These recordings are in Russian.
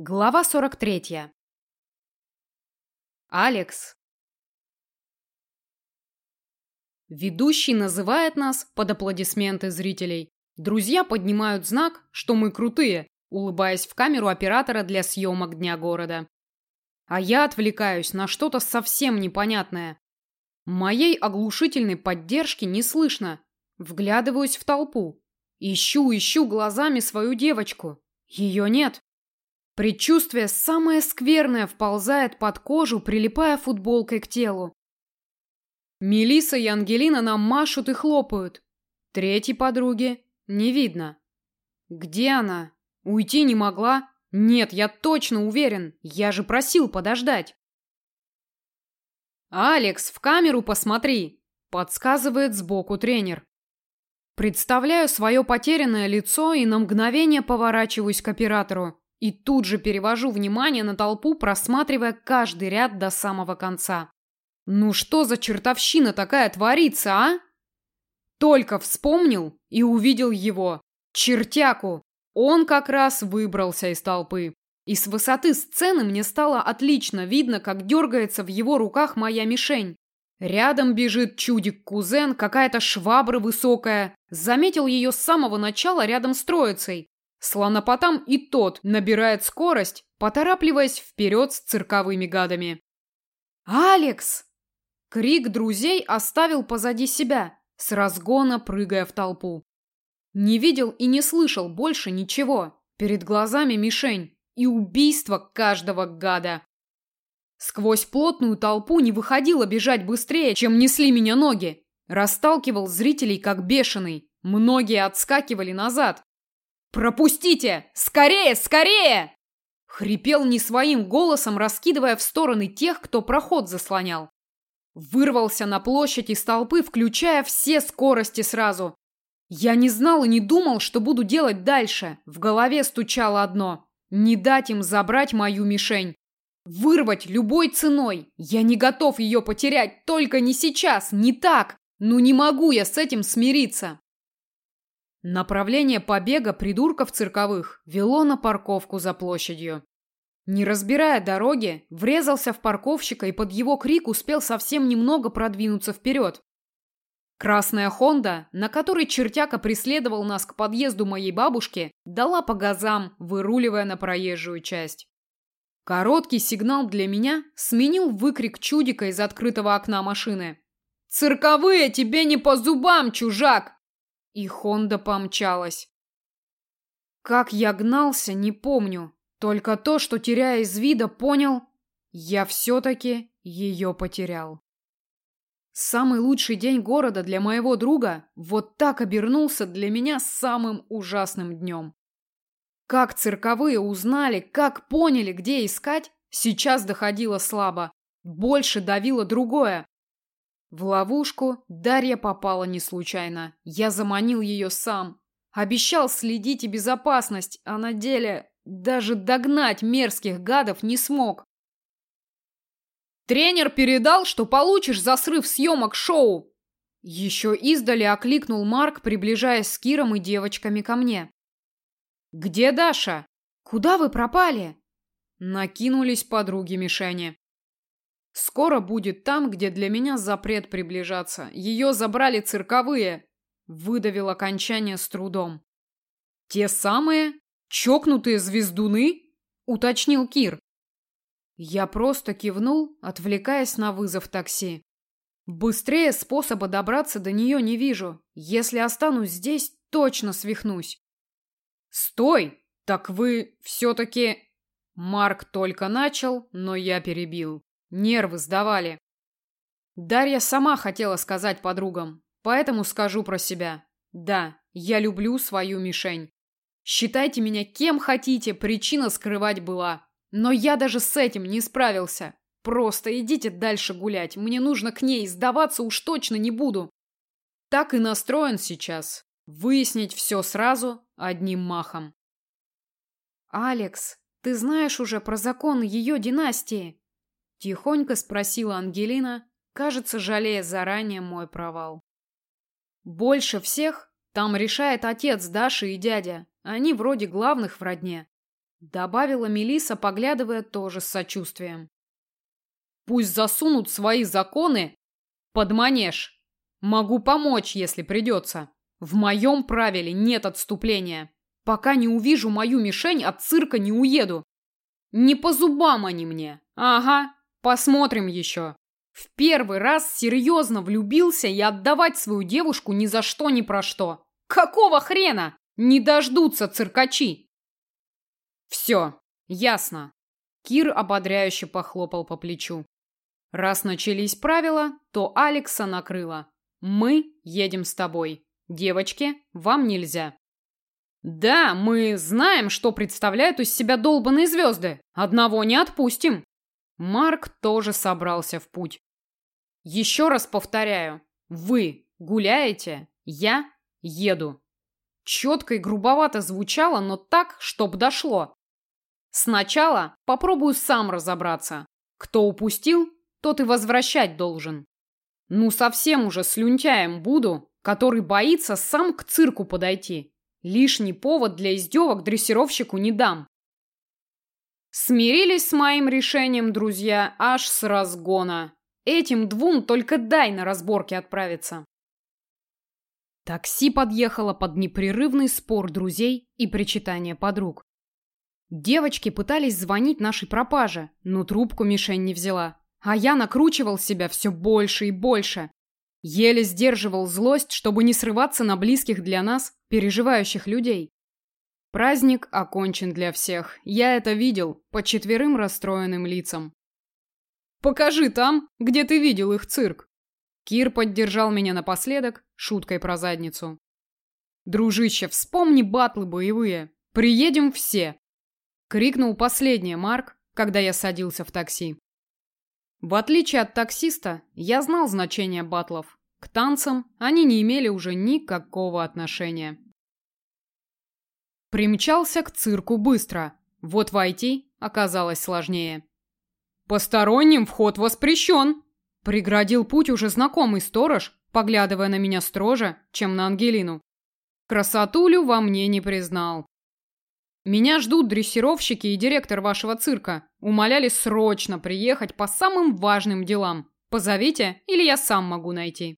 Глава 43. Алекс. Ведущий называет нас под аплодисменты зрителей. Друзья поднимают знак, что мы крутые, улыбаясь в камеру оператора для съемок Дня города. А я отвлекаюсь на что-то совсем непонятное. Моей оглушительной поддержки не слышно. Вглядываюсь в толпу. Ищу, ищу глазами свою девочку. Ее нет. Предчувствие самое скверное вползает под кожу, прилипая футболкой к телу. Мелиса и Ангелина нам машут и хлопают. Третьей подруги не видно. Где она? Уйти не могла? Нет, я точно уверен. Я же просил подождать. «Алекс, в камеру посмотри!» – подсказывает сбоку тренер. Представляю свое потерянное лицо и на мгновение поворачиваюсь к оператору. И тут же перевожу внимание на толпу, просматривая каждый ряд до самого конца. Ну что за чертовщина такая творится, а? Только вспомнил и увидел его. Чертяку. Он как раз выбрался из толпы. И с высоты сцены мне стало отлично видно, как дергается в его руках моя мишень. Рядом бежит чудик-кузен, какая-то швабра высокая. Заметил ее с самого начала рядом с троицей. Слонопотам и тот набирает скорость, поторапливаясь вперед с цирковыми гадами. «Алекс!» Крик друзей оставил позади себя, с разгона прыгая в толпу. Не видел и не слышал больше ничего. Перед глазами мишень и убийство каждого гада. Сквозь плотную толпу не выходило бежать быстрее, чем несли меня ноги. Расталкивал зрителей как бешеный. Многие отскакивали назад, «Пропустите! Скорее, скорее!» Хрипел не своим голосом, раскидывая в стороны тех, кто проход заслонял. Вырвался на площадь из толпы, включая все скорости сразу. Я не знал и не думал, что буду делать дальше. В голове стучало одно – не дать им забрать мою мишень. Вырвать любой ценой. Я не готов ее потерять, только не сейчас, не так. Ну не могу я с этим смириться. Направление побега придурков цирковых вело на парковку за площадью. Не разбирая дороги, врезался в парковщика и под его крик успел совсем немного продвинуться вперед. Красная Хонда, на которой чертяка преследовал нас к подъезду моей бабушки, дала по газам, выруливая на проезжую часть. Короткий сигнал для меня сменил выкрик чудика из открытого окна машины. «Цирковые тебе не по зубам, чужак! И Хонда помчалась. Как я гнался, не помню. Только то, что, теряя из вида, понял, я все-таки ее потерял. Самый лучший день города для моего друга вот так обернулся для меня самым ужасным днем. Как цирковые узнали, как поняли, где искать, сейчас доходило слабо. Больше давило другое. В ловушку Дарья попала не случайно. Я заманил ее сам. Обещал следить и безопасность, а на деле даже догнать мерзких гадов не смог. Тренер передал, что получишь за срыв съемок шоу. Еще издали окликнул Марк, приближаясь с Киром и девочками ко мне. Где Даша? Куда вы пропали? Накинулись подруги Мишени. Скоро будет там, где для меня запрет приближаться. Ее забрали цирковые. Выдавил окончание с трудом. Те самые? Чокнутые звездуны? Уточнил Кир. Я просто кивнул, отвлекаясь на вызов такси. Быстрее способа добраться до нее не вижу. Если останусь здесь, точно свихнусь. Стой! Так вы все-таки... Марк только начал, но я перебил. Нервы сдавали. Дарья сама хотела сказать подругам, поэтому скажу про себя. Да, я люблю свою мишень. Считайте меня кем хотите, причина скрывать была. Но я даже с этим не справился. Просто идите дальше гулять. Мне нужно к ней, сдаваться уж точно не буду. Так и настроен сейчас. Выяснить все сразу, одним махом. «Алекс, ты знаешь уже про закон ее династии?» Тихонько спросила Ангелина, кажется, жалея заранее мой провал. Больше всех там решает отец Даши и дядя. Они вроде главных в родне. Добавила Мелиса, поглядывая тоже с сочувствием. Пусть засунут свои законы под манеж. Могу помочь, если придется. В моем правиле нет отступления. Пока не увижу мою мишень, от цирка не уеду. Не по зубам они мне. Ага, посмотрим еще. В первый раз серьезно влюбился и отдавать свою девушку ни за что ни про что. Какого хрена? Не дождутся циркачи. Все, ясно. Кир ободряюще похлопал по плечу. Раз начались правила, то Алекса накрыло. Мы едем с тобой. Девочки, вам нельзя. Да, мы знаем, что представляют из себя долбаные звезды. Одного не отпустим. Марк тоже собрался в путь. Еще раз повторяю. Вы гуляете, я еду. Четко и грубовато звучало, но так, чтоб дошло. Сначала попробую сам разобраться. Кто упустил, тот и возвращать должен. Ну, совсем уже слюнтяем буду, который боится сам к цирку подойти. Лишний повод для издевок дрессировщику не дам. Смирились с моим решением, друзья, аж с разгона. Этим двум только дай на разборки отправиться. Такси подъехало под непрерывный спор друзей и причитание подруг. Девочки пытались звонить нашей пропаже, но трубку мишень не взяла. А я накручивал себя все больше и больше. Еле сдерживал злость, чтобы не срываться на близких для нас, переживающих людей. Праздник окончен для всех. Я это видел по четверым расстроенным лицам. «Покажи там, где ты видел их цирк!» Кир поддержал меня напоследок шуткой про задницу. «Дружище, вспомни батлы боевые. Приедем все!» Крикнул последний Марк, когда я садился в такси. В отличие от таксиста, я знал значение батлов. К танцам они не имели уже никакого отношения. Примчался к цирку быстро. Вот войти оказалось сложнее. «Посторонним вход воспрещен!» Преградил путь уже знакомый сторож, поглядывая на меня строже, чем на Ангелину. Красотулю во мне не признал. Меня ждут дрессировщики и директор вашего цирка. Умоляли срочно приехать по самым важным делам. Позовите, или я сам могу найти.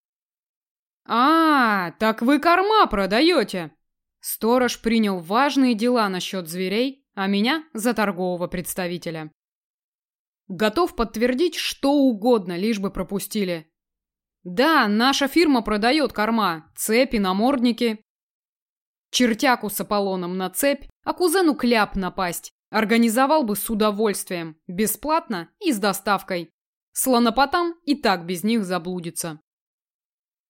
А, так вы корма продаете. Сторож принял важные дела насчет зверей, а меня за торгового представителя. Готов подтвердить что угодно, лишь бы пропустили. Да, наша фирма продает корма, цепи, намордники, Чертяку с Аполлоном на цепь, а кузену кляп напасть. Организовал бы с удовольствием, бесплатно и с доставкой. Слонопотам и так без них заблудится.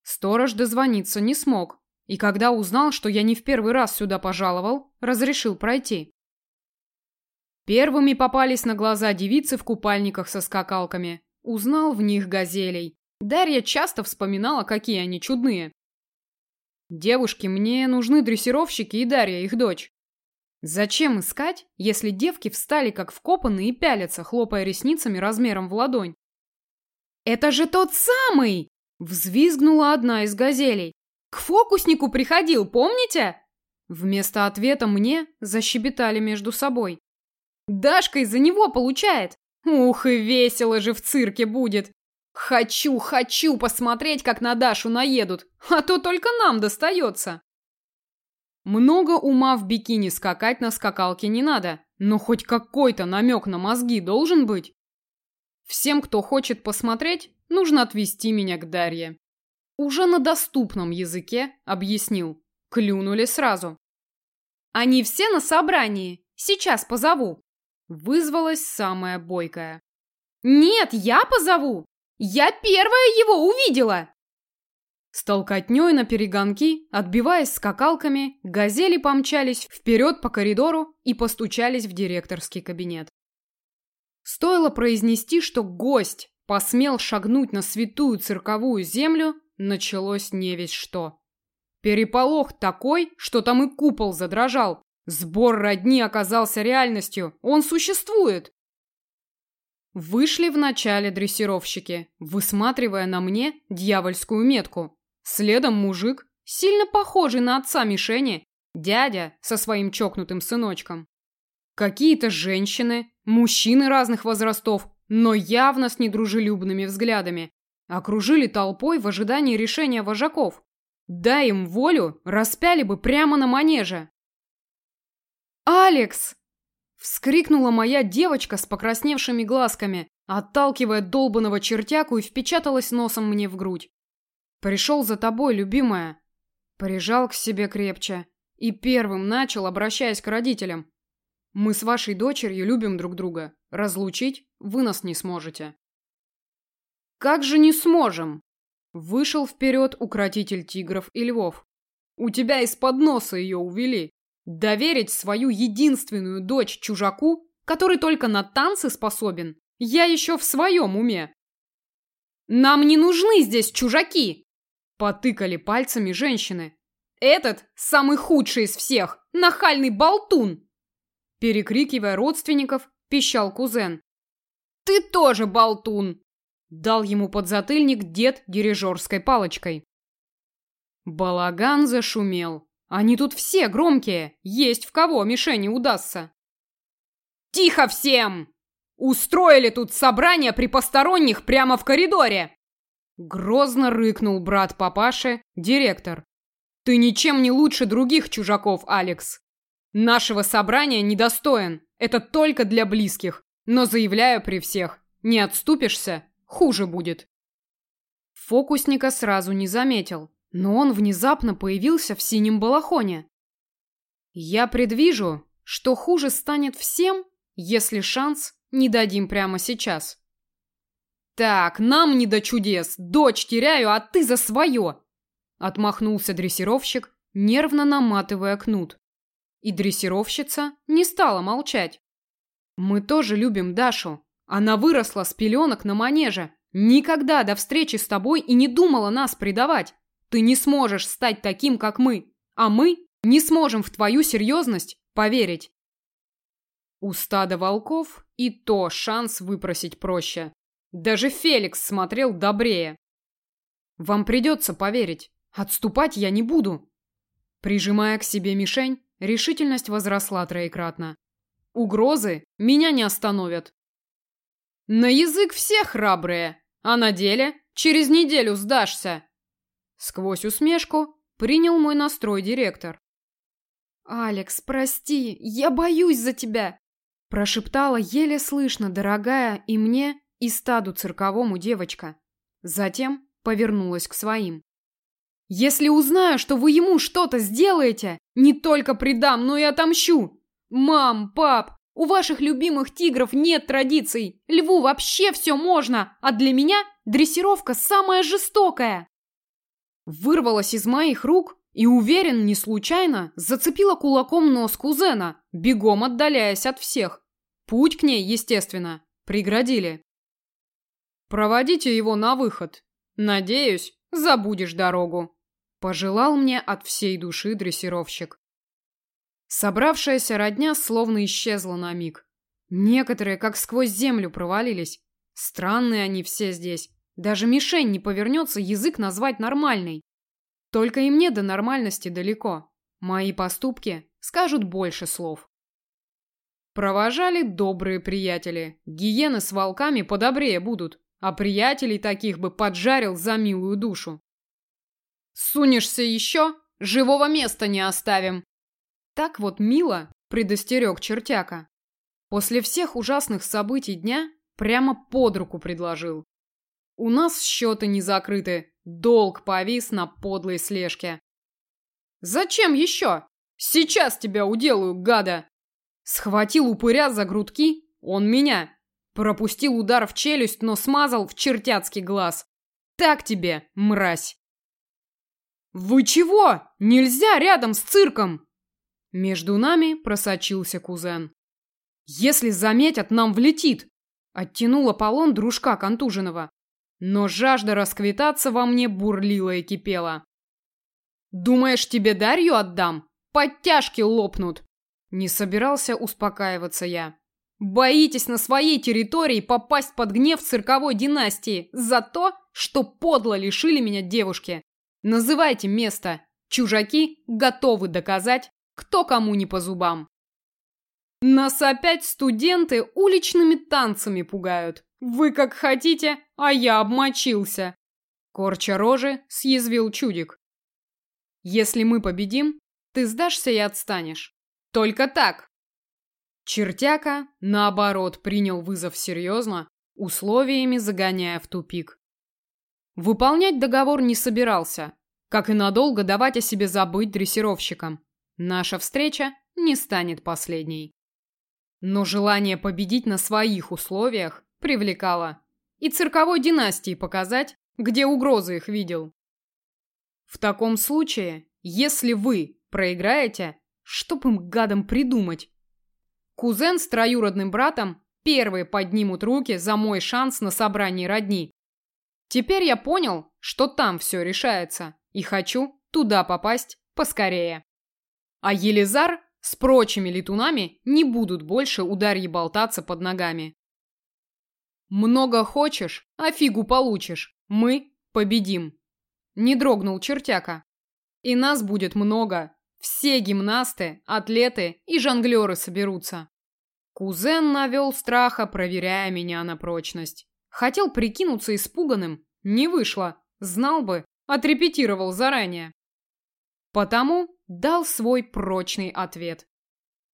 Сторож дозвониться не смог, и когда узнал, что я не в первый раз сюда пожаловал, разрешил пройти. Первыми попались на глаза девицы в купальниках со скакалками. Узнал в них газелей. Дарья часто вспоминала, какие они чудные. Девушки, мне нужны дрессировщики и Дарья, их дочь. Зачем искать, если девки встали как вкопанные и пялятся, хлопая ресницами размером в ладонь? Это же тот самый! Взвизгнула одна из газелей. К фокуснику приходил, помните? Вместо ответа мне защебетали между собой. Дашка из-за него получает. Ух, и весело же в цирке будет. Хочу, хочу посмотреть, как на Дашу наедут, а то только нам достается. Много ума в бикини скакать на скакалке не надо, но хоть какой-то намек на мозги должен быть. Всем, кто хочет посмотреть, нужно отвести меня к Дарье. Уже на доступном языке объяснил. Клюнули сразу. Они все на собрании. Сейчас позову. Вызвалась самая бойкая. Нет, я позову. Я первая его увидела!» С толкотней на перегонки, отбиваясь скакалками, газели помчались вперед по коридору и постучались в директорский кабинет. Стоило произнести, что гость посмел шагнуть на святую цирковую землю, началось не весь что. Переполох такой, что там и купол задрожал. Сбор родни оказался реальностью. Он существует. Вышли в начале дрессировщики, высматривая на мне дьявольскую метку. Следом мужик, сильно похожий на отца мишени, дядя со своим чокнутым сыночком. Какие-то женщины, мужчины разных возрастов, но явно с недружелюбными взглядами, окружили толпой в ожидании решения вожаков. Дай им волю, распяли бы прямо на манеже. «Алекс!» — вскрикнула моя девочка с покрасневшими глазками, отталкивая долбаного чертяку и впечаталась носом мне в грудь. «Пришел за тобой, любимая!» Прижал к себе крепче и первым начал, обращаясь к родителям. «Мы с вашей дочерью любим друг друга. Разлучить вы нас не сможете». «Как же не сможем?» Вышел вперед укротитель тигров и львов. «У тебя из-под носа ее увели. Доверить свою единственную дочь чужаку, который только на танцы способен, я еще в своем уме». «Нам не нужны здесь чужаки!» Потыкали пальцами женщины. «Этот самый худший из всех! Нахальный болтун!» Перекрикивая родственников, пищал кузен. «Ты тоже болтун!» Дал ему подзатыльник дед дирижерской палочкой. Балаган зашумел. Они тут все громкие, есть в кого мишени удастся. «Тихо всем! Устроили тут собрание при посторонних прямо в коридоре!» Грозно рыкнул брат папаши, директор. «Ты ничем не лучше других чужаков, Алекс. Нашего собрания недостоин, это только для близких, но заявляю при всех, не отступишься Хуже будет. Фокусника сразу не заметил, но он внезапно появился в синем балахоне. Я предвижу, что хуже станет всем, если шанс не дадим прямо сейчас. Так, нам не до чудес. Дочь теряю, а ты за свое. Отмахнулся дрессировщик, нервно наматывая кнут. И дрессировщица не стала молчать. Мы тоже любим Дашу, она выросла с пеленок на манеже. Никогда до встречи с тобой и не думала нас предавать. Ты не сможешь стать таким, как мы. А мы не сможем в твою серьезность поверить. У стада волков и то шанс выпросить проще. Даже Феликс смотрел добрее. Вам придется поверить. Отступать я не буду. Прижимая к себе мишень, решительность возросла троекратно. Угрозы меня не остановят. На язык все храбрые, а на деле через неделю сдашься. Сквозь усмешку принял мой настрой директор. «Алекс, прости, я боюсь за тебя!» Прошептала еле слышно, дорогая, и мне, и стаду цирковому девочка. Затем повернулась к своим. «Если узнаю, что вы ему что-то сделаете, не только предам, но и отомщу! Мам, пап, у ваших любимых тигров нет традиций. Льву вообще все можно, а для меня дрессировка самая жестокая. Вырвалась из моих рук и, уверен, не случайно, зацепила кулаком нос кузена, бегом отдаляясь от всех. Путь к ней, естественно, преградили. Проводите его на выход. Надеюсь, забудешь дорогу. Пожелал мне от всей души дрессировщик. Собравшаяся родня словно исчезла на миг. Некоторые как сквозь землю провалились. Странные они все здесь. Даже мишень не повернется язык назвать нормальной. Только и мне до нормальности далеко. Мои поступки скажут больше слов. Провожали добрые приятели. Гиены с волками подобрее будут, а приятелей таких бы поджарил за милую душу. Сунешься еще, живого места не оставим, так вот мило предостерег чертяка. После всех ужасных событий дня прямо под руку предложил. У нас счеты не закрыты, долг повис на подлой слежке. Зачем еще? Сейчас тебя уделаю, гада! Схватил упыря за грудки, он меня. Пропустил удар в челюсть, но смазал в чертяцкий глаз. Так тебе, мразь. Вы чего? Нельзя рядом с цирком! Между нами просочился кузен. «Если заметят, нам влетит!» Оттянул Аполлон дружка контуженного. Но жажда расквитаться во мне бурлила и кипела. «Думаешь, тебе Дарью отдам? Подтяжки лопнут!» Не собирался успокаиваться я. «Боитесь на своей территории попасть под гнев цирковой династии за то, что подло лишили меня девушки. Называйте место. Чужаки готовы доказать, кто кому не по зубам. Нас опять студенты уличными танцами пугают. Вы как хотите, а я обмочился. Корча рожи, съязвил чудик. Если мы победим, ты сдашься и отстанешь. Только так. Чертяка, наоборот, принял вызов серьезно, условиями загоняя в тупик. Выполнять договор не собирался, как и надолго давать о себе забыть дрессировщикам. Наша встреча не станет последней. Но желание победить на своих условиях привлекало. И цирковой династии показать, где угрозы их видел. В таком случае, если вы проиграете, чтоб им гадом придумать? Кузен с троюродным братом первые поднимут руки за мой шанс на собрании родни. Теперь я понял, что там все решается, и хочу туда попасть поскорее. А Елизар с прочими летунами не будут больше у Дарьи болтаться под ногами. Много хочешь, а фигу получишь. Мы победим. Не дрогнул чертяка. И нас будет много. Все гимнасты, атлеты и жонглеры соберутся. Кузен навел страха, проверяя меня на прочность. Хотел прикинуться испуганным, не вышло. Знал бы, отрепетировал заранее. Потому дал свой прочный ответ.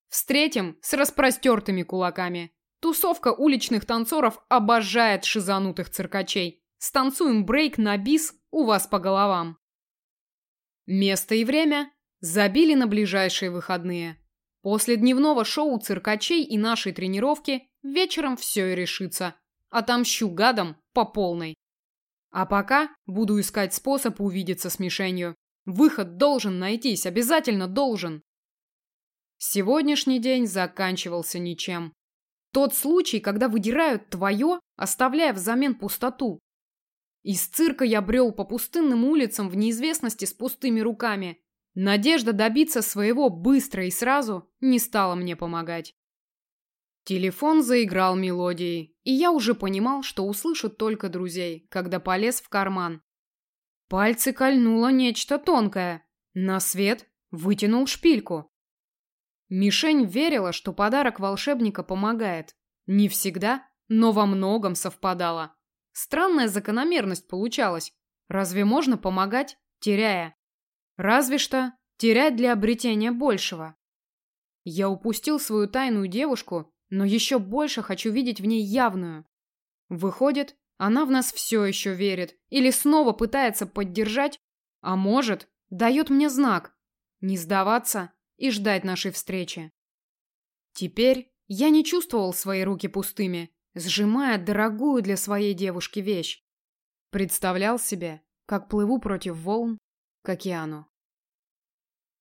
Встретим с распростертыми кулаками. Тусовка уличных танцоров обожает шизанутых циркачей. Станцуем брейк на бис у вас по головам. Место и время забили на ближайшие выходные. После дневного шоу циркачей и нашей тренировки вечером все и решится. Отомщу гадам по полной. А пока буду искать способ увидеться с мишенью. Выход должен найтись, обязательно должен. Сегодняшний день заканчивался ничем. Тот случай, когда выдирают твое, оставляя взамен пустоту. Из цирка я брел по пустынным улицам в неизвестности с пустыми руками. Надежда добиться своего быстро и сразу не стала мне помогать. Телефон заиграл мелодией, и я уже понимал, что услышу только друзей, когда полез в карман. Пальцы кольнуло нечто тонкое. На свет вытянул шпильку. Мишень верила, что подарок волшебника помогает. Не всегда, но во многом совпадало. Странная закономерность получалась. Разве можно помогать, теряя? Разве что терять для обретения большего. Я упустил свою тайную девушку, но еще больше хочу видеть в ней явную. Выходит, она в нас все еще верит или снова пытается поддержать, а может, дает мне знак не сдаваться и ждать нашей встречи. Теперь я не чувствовал свои руки пустыми, сжимая дорогую для своей девушки вещь. Представлял себе, как плыву против волн к океану.